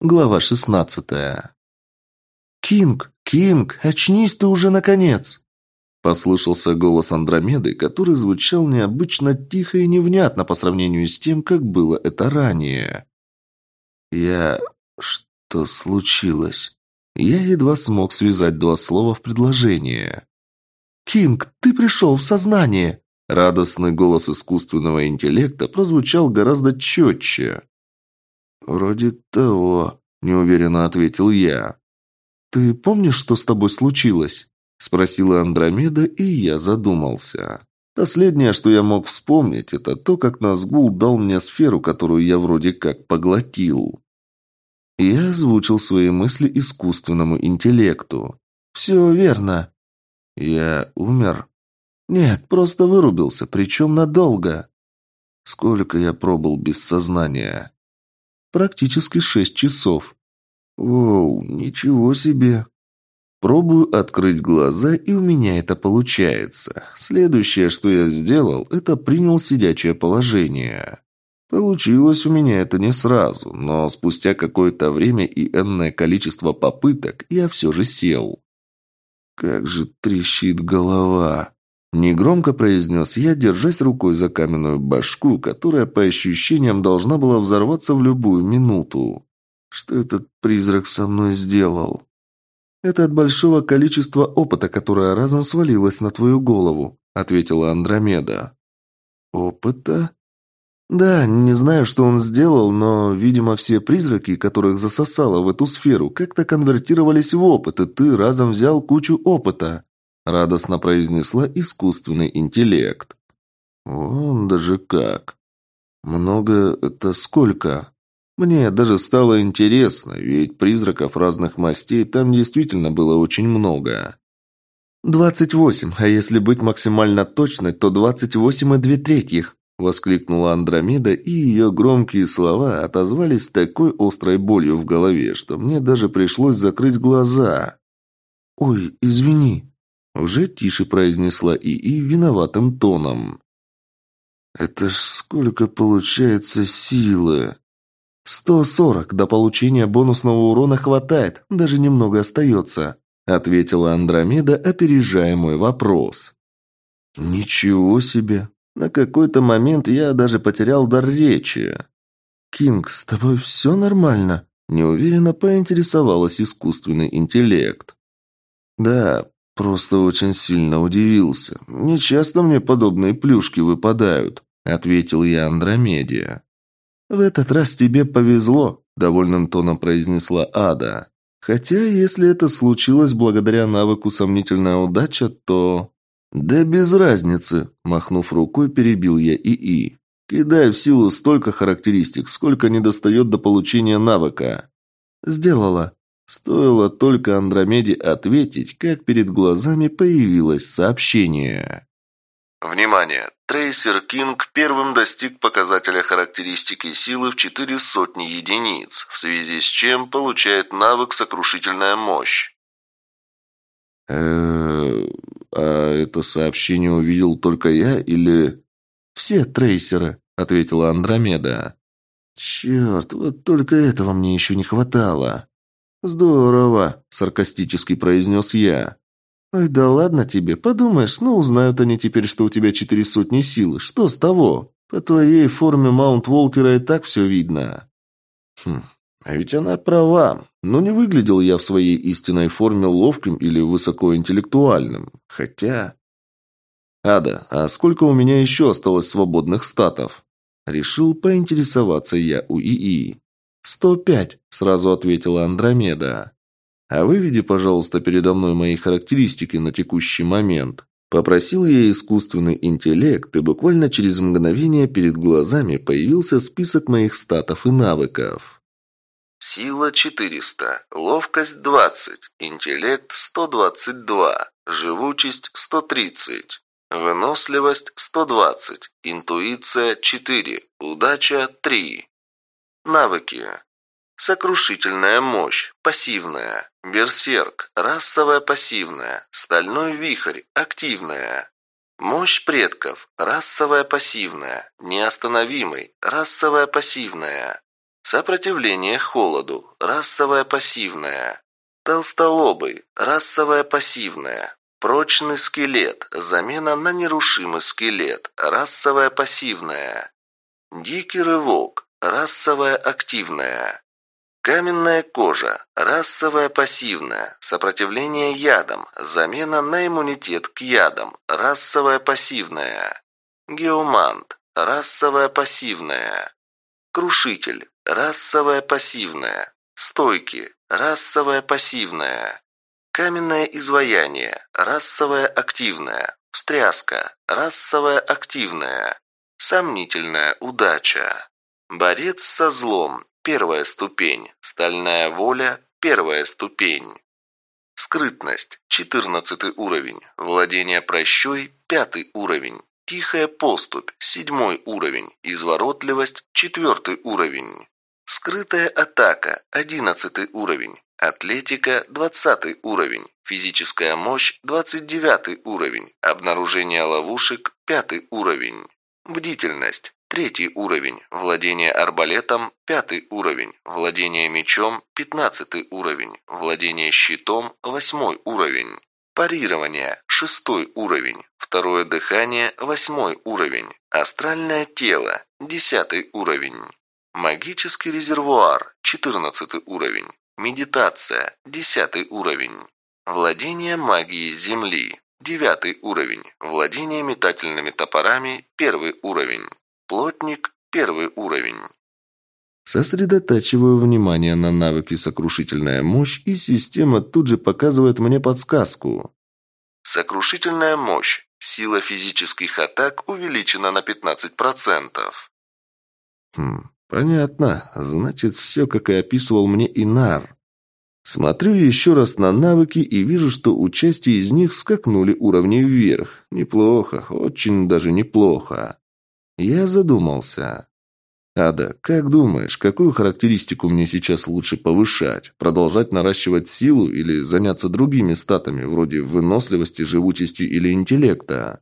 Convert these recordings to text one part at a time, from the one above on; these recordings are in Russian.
Глава шестнадцатая. «Кинг! Кинг! Очнись ты уже, наконец!» Послышался голос Андромеды, который звучал необычно тихо и невнятно по сравнению с тем, как было это ранее. «Я... что случилось?» Я едва смог связать два слова в предложение. «Кинг, ты пришел в сознание!» Радостный голос искусственного интеллекта прозвучал гораздо четче. «Вроде того», – неуверенно ответил я. «Ты помнишь, что с тобой случилось?» – спросила Андромеда, и я задумался. Последнее, что я мог вспомнить, это то, как Назгул дал мне сферу, которую я вроде как поглотил. Я озвучил свои мысли искусственному интеллекту. «Все верно». «Я умер?» «Нет, просто вырубился, причем надолго». «Сколько я пробыл без сознания?» «Практически шесть часов». «Оу, ничего себе!» Пробую открыть глаза, и у меня это получается. Следующее, что я сделал, это принял сидячее положение. Получилось у меня это не сразу, но спустя какое-то время и энное количество попыток я все же сел. Как же трещит голова. Негромко произнес я, держась рукой за каменную башку, которая, по ощущениям, должна была взорваться в любую минуту. Что этот призрак со мной сделал? Это от большого количества опыта, которое разом свалилось на твою голову, ответила Андромеда. Опыта? Да, не знаю, что он сделал, но, видимо, все призраки, которых засосало в эту сферу, как-то конвертировались в опыт, и ты разом взял кучу опыта радостно произнесла искусственный интеллект. «Вон даже как. Много это сколько?» Мне даже стало интересно, ведь призраков разных мастей там действительно было очень много. «Двадцать восемь, а если быть максимально точной, то двадцать восемь и две третьих», воскликнула Андромеда, и ее громкие слова отозвались такой острой болью в голове, что мне даже пришлось закрыть глаза. «Ой, извини», уже тише произнесла ИИ виноватым тоном. «Это ж сколько получается силы?» «Сто сорок. До получения бонусного урона хватает. Даже немного остается», ответила Андромеда, опережая мой вопрос. «Ничего себе. На какой-то момент я даже потерял дар речи». «Кинг, с тобой все нормально?» Неуверенно поинтересовалась искусственный интеллект. «Да, Просто очень сильно удивился. Не часто мне подобные плюшки выпадают, ответил я Андромеде. В этот раз тебе повезло, довольным тоном произнесла Ада. Хотя, если это случилось благодаря навыку сомнительная удача, то... Да без разницы, махнув рукой, перебил я ИИ. Кидай в силу столько характеристик, сколько недостает до получения навыка. Сделала, Стоило только Андромеде ответить, как перед глазами появилось сообщение. Внимание! Трейсер Кинг первым достиг показателя характеристики силы в четыре сотни единиц, в связи с чем получает навык «Сокрушительная мощь». а это сообщение увидел только я или... «Все трейсеры», — ответила Андромеда. «Черт, вот только этого мне еще не хватало». «Здорово», – саркастически произнес я. «Ой, да ладно тебе, подумаешь, ну узнают они теперь, что у тебя четыре сотни силы. Что с того? По твоей форме Маунт Волкера и так все видно». «Хм, а ведь она права. Но не выглядел я в своей истинной форме ловким или высокоинтеллектуальным. Хотя...» «Ада, а сколько у меня еще осталось свободных статов?» Решил поинтересоваться я у ИИ. «Сто пять», – сразу ответила Андромеда. «А выведи, пожалуйста, передо мной мои характеристики на текущий момент». Попросил я искусственный интеллект, и буквально через мгновение перед глазами появился список моих статов и навыков. Сила 400, ловкость 20, интеллект 122, живучесть 130, выносливость 120, интуиция 4, удача 3. Навыки. Сокрушительная мощь, пассивная. Берсерк, расовая пассивная. Стальной вихрь, активная. Мощь предков, расовая пассивная. Неостановимый, расовая пассивная. Сопротивление холоду. Расовая пассивная. Толстолобый. Расовая пассивная. Прочный скелет. Замена на нерушимый скелет. Расовая пассивная. Дикий рывок. Расовая активная. Каменная кожа. Расовая пассивная. Сопротивление ядам. Замена на иммунитет к ядам. Расовая пассивная. Геомант. Расовая пассивная. Крушитель. Расовая пассивная. Стойки. Расовая пассивная. Каменное изваяние. Расовая активная. Встряска. Расовая активная. Сомнительная удача. Борец со злом. Первая ступень. Стальная воля. Первая ступень. Скрытность. Четырнадцатый уровень. Владение прощой. Пятый уровень. Тихая поступь. Седьмой уровень. Изворотливость. Четвертый уровень. Скрытая атака. Одиннадцатый уровень. Атлетика – 20 уровень. Физическая мощь – 29 уровень. Обнаружение ловушек – 5 уровень. Бдительность – 3 уровень. Владение арбалетом – 5 уровень. Владение мечом – 15 уровень. Владение щитом – 8 уровень. Парирование – 6 уровень. Второе дыхание – 8 уровень. Астральное тело – 10 уровень. Магический резервуар – 14 уровень. Медитация. Десятый уровень. Владение магией Земли. Девятый уровень. Владение метательными топорами. Первый уровень. Плотник. Первый уровень. Сосредотачиваю внимание на навыке «Сокрушительная мощь», и система тут же показывает мне подсказку. Сокрушительная мощь. Сила физических атак увеличена на 15%. Хм, Понятно. Значит, все, как и описывал мне Инар. Смотрю еще раз на навыки и вижу, что у части из них скакнули уровни вверх. Неплохо, очень даже неплохо. Я задумался. Ада, как думаешь, какую характеристику мне сейчас лучше повышать? Продолжать наращивать силу или заняться другими статами, вроде выносливости, живучести или интеллекта?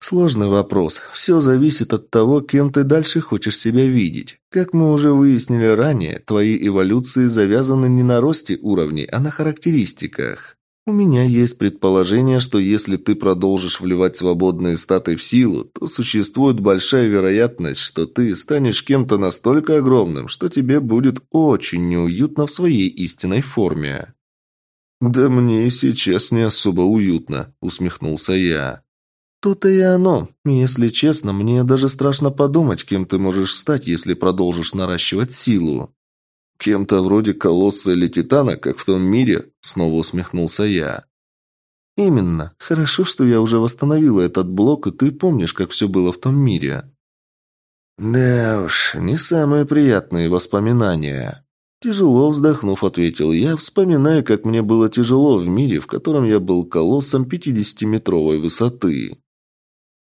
Сложный вопрос. Все зависит от того, кем ты дальше хочешь себя видеть. Как мы уже выяснили ранее, твои эволюции завязаны не на росте уровней, а на характеристиках. У меня есть предположение, что если ты продолжишь вливать свободные статы в силу, то существует большая вероятность, что ты станешь кем-то настолько огромным, что тебе будет очень неуютно в своей истинной форме. «Да мне и сейчас не особо уютно», — усмехнулся я. То-то и оно. Если честно, мне даже страшно подумать, кем ты можешь стать, если продолжишь наращивать силу. Кем-то вроде колосса или титана, как в том мире, снова усмехнулся я. Именно. Хорошо, что я уже восстановила этот блок, и ты помнишь, как все было в том мире. Да уж, не самые приятные воспоминания. Тяжело вздохнув, ответил я, вспоминая, как мне было тяжело в мире, в котором я был колоссом 50-метровой высоты.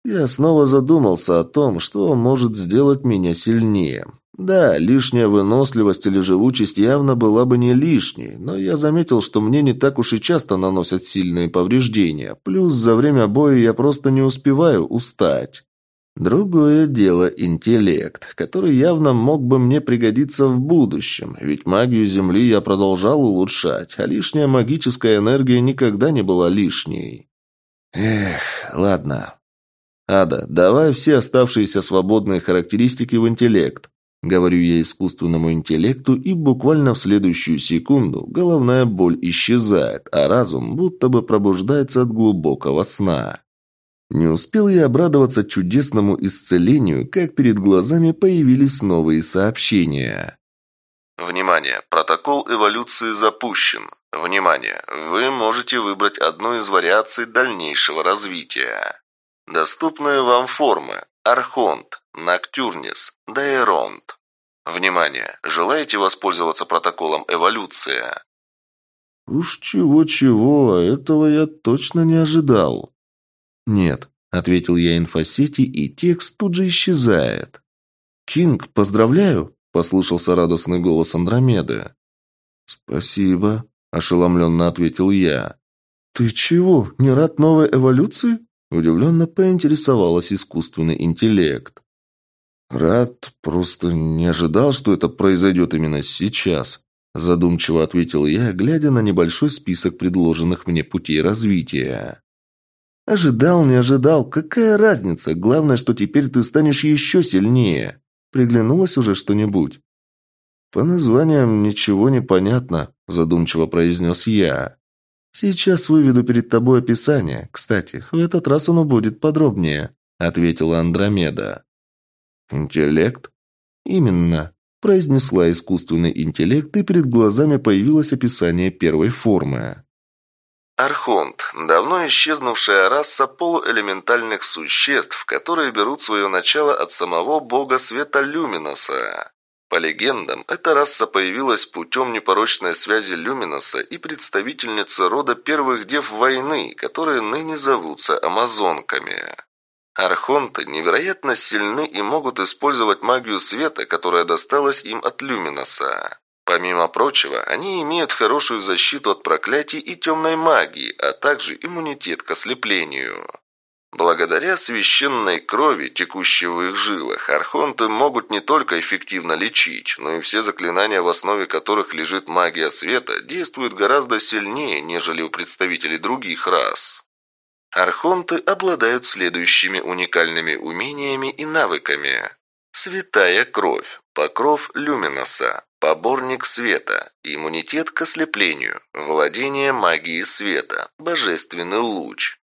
Я снова задумался о том, что может сделать меня сильнее. Да, лишняя выносливость или живучесть явно была бы не лишней, но я заметил, что мне не так уж и часто наносят сильные повреждения, плюс за время боя я просто не успеваю устать. Другое дело интеллект, который явно мог бы мне пригодиться в будущем, ведь магию Земли я продолжал улучшать, а лишняя магическая энергия никогда не была лишней. Эх, ладно, «Ада, давай все оставшиеся свободные характеристики в интеллект», Говорю я искусственному интеллекту, и буквально в следующую секунду головная боль исчезает, а разум будто бы пробуждается от глубокого сна. Не успел я обрадоваться чудесному исцелению, как перед глазами появились новые сообщения. Внимание! Протокол эволюции запущен. Внимание! Вы можете выбрать одну из вариаций дальнейшего развития. Доступные вам формы. Архонт, Ноктюрнис, Дайронт. Внимание! Желаете воспользоваться протоколом эволюция? Уж чего-чего, этого я точно не ожидал. Нет, ответил я инфосети, и текст тут же исчезает. «Кинг, поздравляю!» – послышался радостный голос Андромеды. «Спасибо», – ошеломленно ответил я. «Ты чего, не рад новой эволюции?» Удивленно поинтересовалась искусственный интеллект. «Рад, просто не ожидал, что это произойдет именно сейчас», задумчиво ответил я, глядя на небольшой список предложенных мне путей развития. «Ожидал, не ожидал, какая разница? Главное, что теперь ты станешь еще сильнее. Приглянулось уже что-нибудь?» «По названиям ничего не понятно», задумчиво произнес я. «Сейчас выведу перед тобой описание. Кстати, в этот раз оно будет подробнее», ответила Андромеда. «Интеллект?» «Именно», – произнесла искусственный интеллект, и перед глазами появилось описание первой формы. Архонт – давно исчезнувшая раса полуэлементальных существ, которые берут свое начало от самого бога света Люминоса. По легендам, эта раса появилась путем непорочной связи Люминоса и представительницы рода первых дев войны, которые ныне зовутся амазонками. Архонты невероятно сильны и могут использовать магию света, которая досталась им от Люминоса. Помимо прочего, они имеют хорошую защиту от проклятий и темной магии, а также иммунитет к ослеплению. Благодаря священной крови, текущей в их жилах, архонты могут не только эффективно лечить, но и все заклинания, в основе которых лежит магия света, действуют гораздо сильнее, нежели у представителей других рас. Архонты обладают следующими уникальными умениями и навыками. Святая кровь, покров люминоса, поборник света, иммунитет к ослеплению, владение магией света, божественный луч.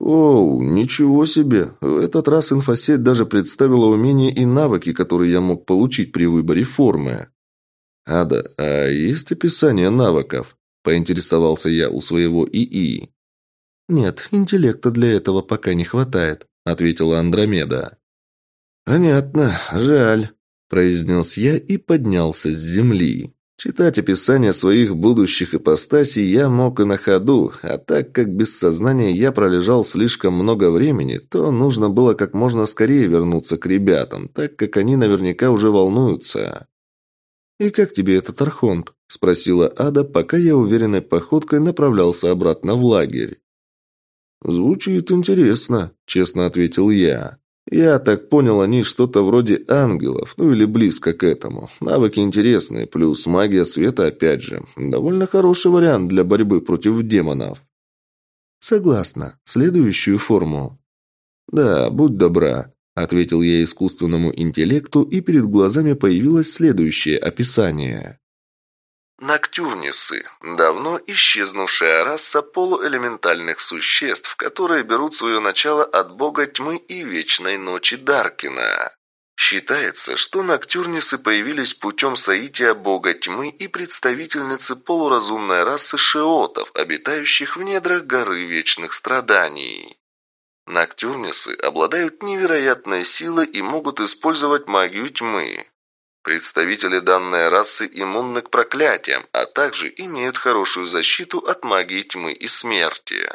Оу, ничего себе! В этот раз инфосеть даже представила умения и навыки, которые я мог получить при выборе формы. «Ада, а есть описание навыков?» – поинтересовался я у своего ИИ. «Нет, интеллекта для этого пока не хватает», – ответила Андромеда. «Понятно, жаль», – произнес я и поднялся с земли. Читать описание своих будущих ипостасей я мог и на ходу, а так как без сознания я пролежал слишком много времени, то нужно было как можно скорее вернуться к ребятам, так как они наверняка уже волнуются. «И как тебе этот архонт?» – спросила Ада, пока я уверенной походкой направлялся обратно в лагерь. «Звучит интересно», – честно ответил я. «Я так понял, они что-то вроде ангелов, ну или близко к этому. Навыки интересные, плюс магия света опять же. Довольно хороший вариант для борьбы против демонов». «Согласна. Следующую форму». «Да, будь добра», – ответил я искусственному интеллекту, и перед глазами появилось следующее описание. Ноктюрнисы – давно исчезнувшая раса полуэлементальных существ, которые берут свое начало от бога тьмы и вечной ночи Даркина. Считается, что ноктюрнисы появились путем соития бога тьмы и представительницы полуразумной расы шиотов, обитающих в недрах горы вечных страданий. Ноктюрнисы обладают невероятной силой и могут использовать магию тьмы. Представители данной расы иммунны к проклятиям, а также имеют хорошую защиту от магии тьмы и смерти.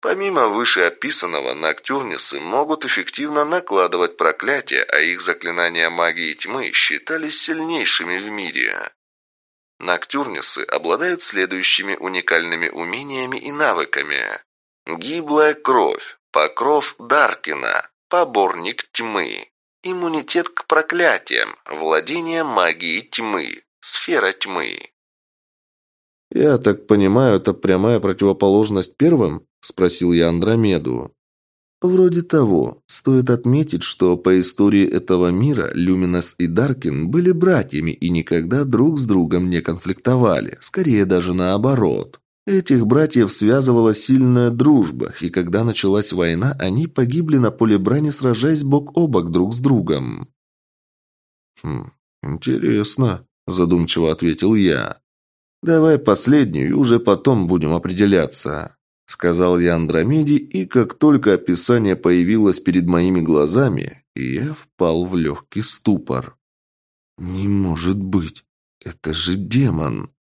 Помимо вышеописанного, ноктюрнисы могут эффективно накладывать проклятия, а их заклинания магии тьмы считались сильнейшими в мире. Ноктюрнисы обладают следующими уникальными умениями и навыками. Гиблая кровь, покров Даркина, поборник тьмы, Иммунитет к проклятиям, владение магией тьмы, сфера тьмы. «Я так понимаю, это прямая противоположность первым?» – спросил я Андромеду. Вроде того. Стоит отметить, что по истории этого мира Люминос и Даркин были братьями и никогда друг с другом не конфликтовали, скорее даже наоборот. Этих братьев связывала сильная дружба, и когда началась война, они погибли на поле брани, сражаясь бок о бок друг с другом. «Хм, интересно», – задумчиво ответил я. «Давай последнюю, и уже потом будем определяться», – сказал я Андромеде, и как только описание появилось перед моими глазами, я впал в легкий ступор. «Не может быть! Это же демон!»